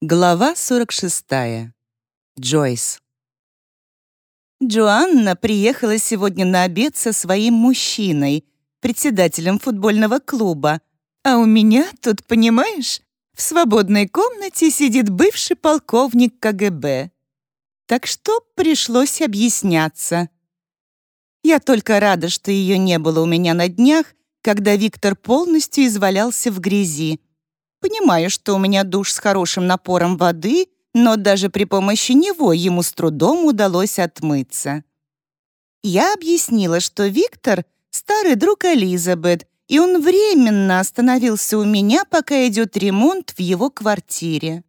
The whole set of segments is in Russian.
Глава 46. Джойс. Джоанна приехала сегодня на обед со своим мужчиной, председателем футбольного клуба. А у меня тут, понимаешь, в свободной комнате сидит бывший полковник КГБ. Так что пришлось объясняться. Я только рада, что ее не было у меня на днях, когда Виктор полностью извалялся в грязи. Понимаю, что у меня душ с хорошим напором воды, но даже при помощи него ему с трудом удалось отмыться. Я объяснила, что Виктор — старый друг Элизабет, и он временно остановился у меня, пока идет ремонт в его квартире.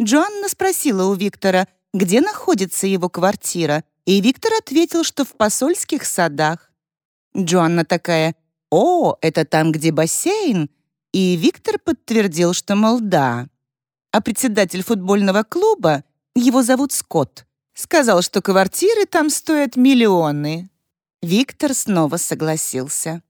Джоанна спросила у Виктора, где находится его квартира, и Виктор ответил, что в посольских садах. Джоанна такая, «О, это там, где бассейн?» И Виктор подтвердил, что, мол, да. А председатель футбольного клуба, его зовут Скотт, сказал, что квартиры там стоят миллионы. Виктор снова согласился.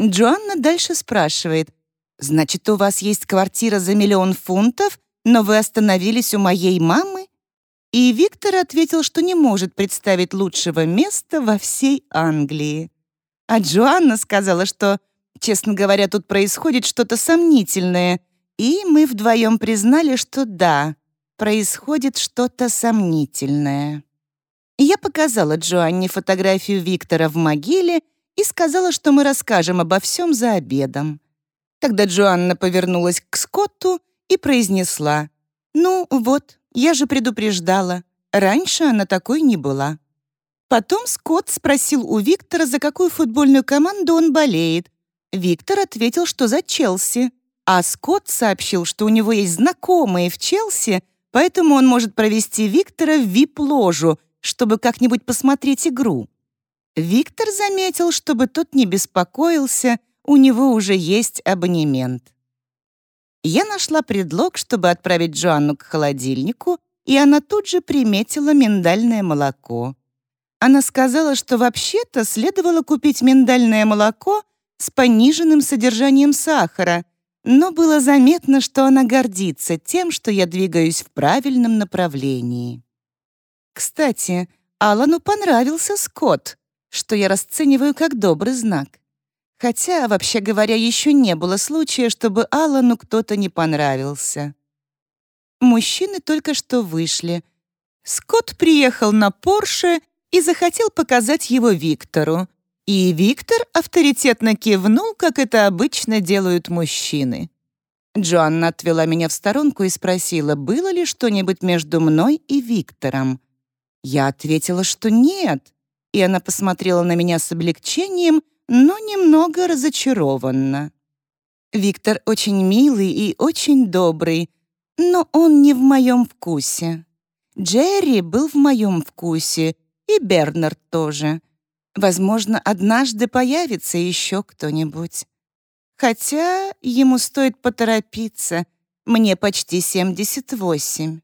Джоанна дальше спрашивает, «Значит, у вас есть квартира за миллион фунтов, но вы остановились у моей мамы?» И Виктор ответил, что не может представить лучшего места во всей Англии. А Джоанна сказала, что Честно говоря, тут происходит что-то сомнительное, и мы вдвоем признали, что да, происходит что-то сомнительное. Я показала Джоанне фотографию Виктора в могиле и сказала, что мы расскажем обо всем за обедом. Тогда Джоанна повернулась к Скотту и произнесла, «Ну вот, я же предупреждала, раньше она такой не была». Потом Скотт спросил у Виктора, за какую футбольную команду он болеет, Виктор ответил, что за Челси, а Скотт сообщил, что у него есть знакомые в Челси, поэтому он может провести Виктора в вип-ложу, чтобы как-нибудь посмотреть игру. Виктор заметил, чтобы тот не беспокоился, у него уже есть абонемент. Я нашла предлог, чтобы отправить Джоанну к холодильнику, и она тут же приметила миндальное молоко. Она сказала, что вообще-то следовало купить миндальное молоко с пониженным содержанием сахара, но было заметно, что она гордится тем, что я двигаюсь в правильном направлении. Кстати, Алану понравился Скотт, что я расцениваю как добрый знак. Хотя, вообще говоря, еще не было случая, чтобы Алану кто-то не понравился. Мужчины только что вышли. Скотт приехал на Порше и захотел показать его Виктору, и Виктор авторитетно кивнул, как это обычно делают мужчины. Джоанна отвела меня в сторонку и спросила, было ли что-нибудь между мной и Виктором. Я ответила, что нет, и она посмотрела на меня с облегчением, но немного разочарованно. Виктор очень милый и очень добрый, но он не в моем вкусе. Джерри был в моем вкусе, и Бернард тоже. Возможно, однажды появится еще кто-нибудь. Хотя ему стоит поторопиться. Мне почти 78.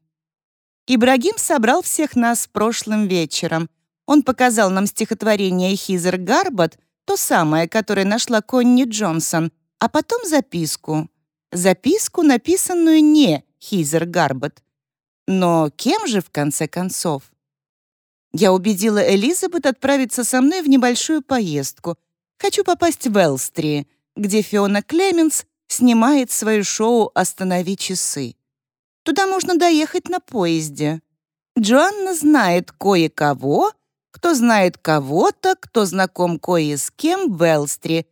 Ибрагим собрал всех нас прошлым вечером. Он показал нам стихотворение Хизер Гарбат, то самое, которое нашла Конни Джонсон, а потом записку. Записку, написанную не Хизер Гарбат. Но кем же, в конце концов? Я убедила Элизабет отправиться со мной в небольшую поездку. Хочу попасть в Элстри, где Фиона Клеменс снимает свое шоу «Останови часы». Туда можно доехать на поезде. Джоанна знает кое-кого, кто знает кого-то, кто знаком кое с кем в Элстри,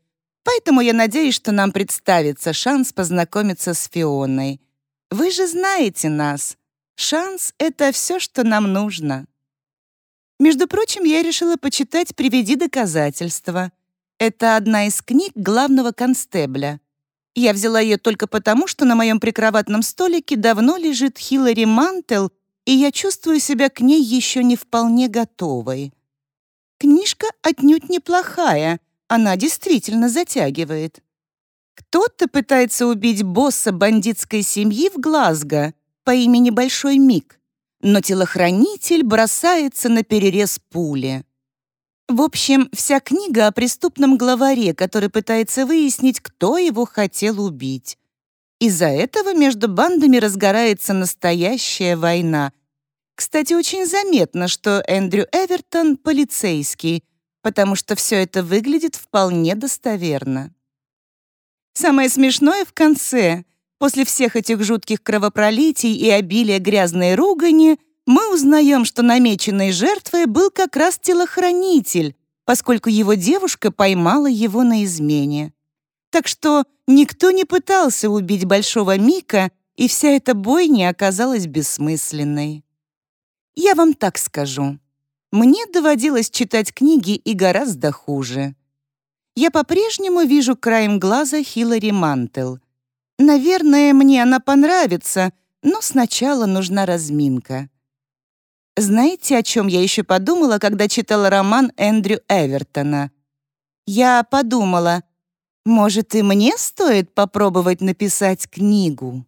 поэтому я надеюсь, что нам представится шанс познакомиться с Фионой. Вы же знаете нас. Шанс — это все, что нам нужно. Между прочим, я решила почитать «Приведи доказательства». Это одна из книг главного констебля. Я взяла ее только потому, что на моем прикроватном столике давно лежит Хиллари Мантел, и я чувствую себя к ней еще не вполне готовой. Книжка отнюдь неплохая, она действительно затягивает. Кто-то пытается убить босса бандитской семьи в Глазго по имени Большой Мик но телохранитель бросается на перерез пули. В общем, вся книга о преступном главаре, который пытается выяснить, кто его хотел убить. Из-за этого между бандами разгорается настоящая война. Кстати, очень заметно, что Эндрю Эвертон — полицейский, потому что все это выглядит вполне достоверно. Самое смешное в конце. После всех этих жутких кровопролитий и обилия грязной ругани мы узнаем, что намеченной жертвой был как раз телохранитель, поскольку его девушка поймала его на измене. Так что никто не пытался убить Большого Мика, и вся эта бойня оказалась бессмысленной. Я вам так скажу. Мне доводилось читать книги и гораздо хуже я по-прежнему вижу краем глаза Хиллари Мантел. Наверное, мне она понравится, но сначала нужна разминка. Знаете, о чем я еще подумала, когда читала роман Эндрю Эвертона? Я подумала, может, и мне стоит попробовать написать книгу?